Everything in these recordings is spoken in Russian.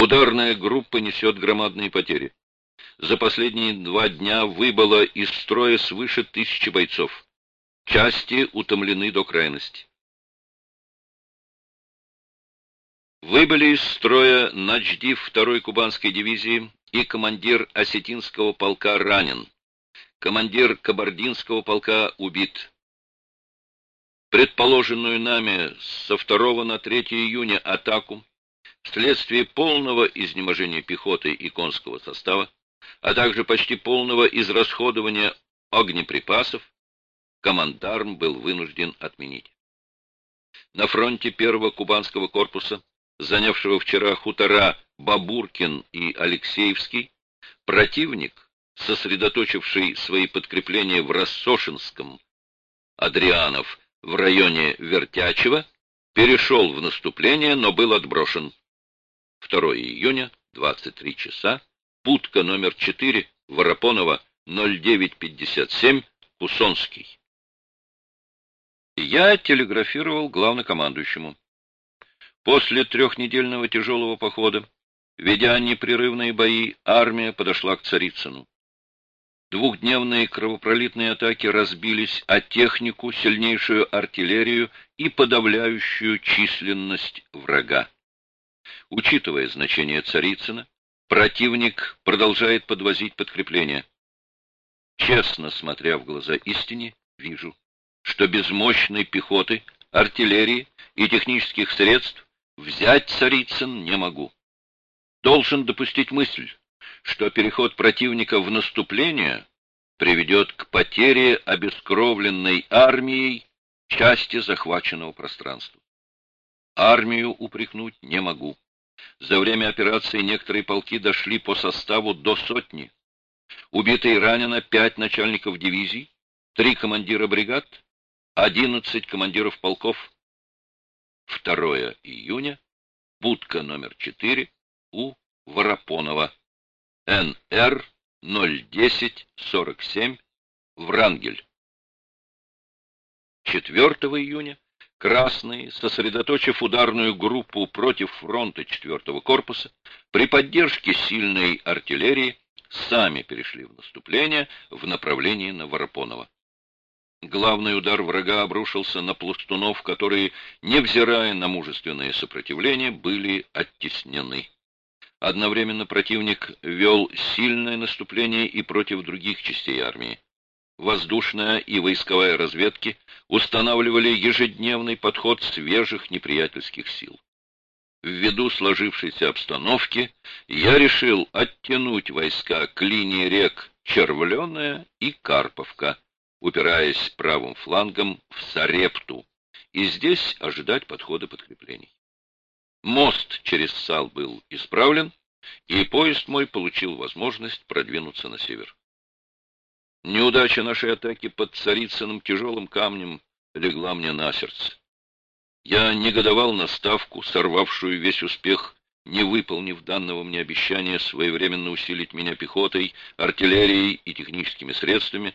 Ударная группа несет громадные потери. За последние два дня выбыло из строя свыше тысячи бойцов. Части утомлены до крайности. Выбыли из строя начдив второй кубанской дивизии и командир осетинского полка ранен. Командир кабардинского полка убит. Предположенную нами со 2 на 3 июня атаку вследствие полного изнеможения пехоты и конского состава, а также почти полного израсходования огнеприпасов, командарм был вынужден отменить. На фронте первого кубанского корпуса, занявшего вчера хутора Бабуркин и Алексеевский, противник, сосредоточивший свои подкрепления в Рассошинском, Адрианов, в районе Вертячева, перешел в наступление, но был отброшен. 2 июня, 23 часа, путка номер 4, Воропонова, 0957, Кусонский. Я телеграфировал главнокомандующему. После трехнедельного тяжелого похода, ведя непрерывные бои, армия подошла к Царицыну. Двухдневные кровопролитные атаки разбились о технику, сильнейшую артиллерию и подавляющую численность врага. Учитывая значение Царицына, противник продолжает подвозить подкрепления. Честно смотря в глаза истине, вижу, что без мощной пехоты, артиллерии и технических средств взять Царицын не могу. Должен допустить мысль, что переход противника в наступление приведет к потере обескровленной армией части захваченного пространства. Армию упрекнуть не могу. За время операции некоторые полки дошли по составу до сотни. Убито и ранено пять начальников дивизий, три командира бригад, одиннадцать командиров полков. 2 июня, будка номер 4 у Воропонова, НР 01047, Врангель. 4 июня Красные, сосредоточив ударную группу против фронта 4-го корпуса, при поддержке сильной артиллерии сами перешли в наступление в направлении на Воропонова. Главный удар врага обрушился на пластунов, которые, невзирая на мужественное сопротивление, были оттеснены. Одновременно противник вел сильное наступление и против других частей армии воздушная и войсковая разведки устанавливали ежедневный подход свежих неприятельских сил. Ввиду сложившейся обстановки я решил оттянуть войска к линии рек Червленая и Карповка, упираясь правым флангом в Сарепту, и здесь ожидать подхода подкреплений. Мост через Сал был исправлен, и поезд мой получил возможность продвинуться на север. Неудача нашей атаки под Царицыным тяжелым камнем легла мне на сердце. Я негодовал на ставку, сорвавшую весь успех, не выполнив данного мне обещания своевременно усилить меня пехотой, артиллерией и техническими средствами,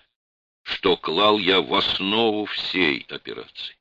что клал я в основу всей операции.